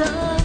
sun.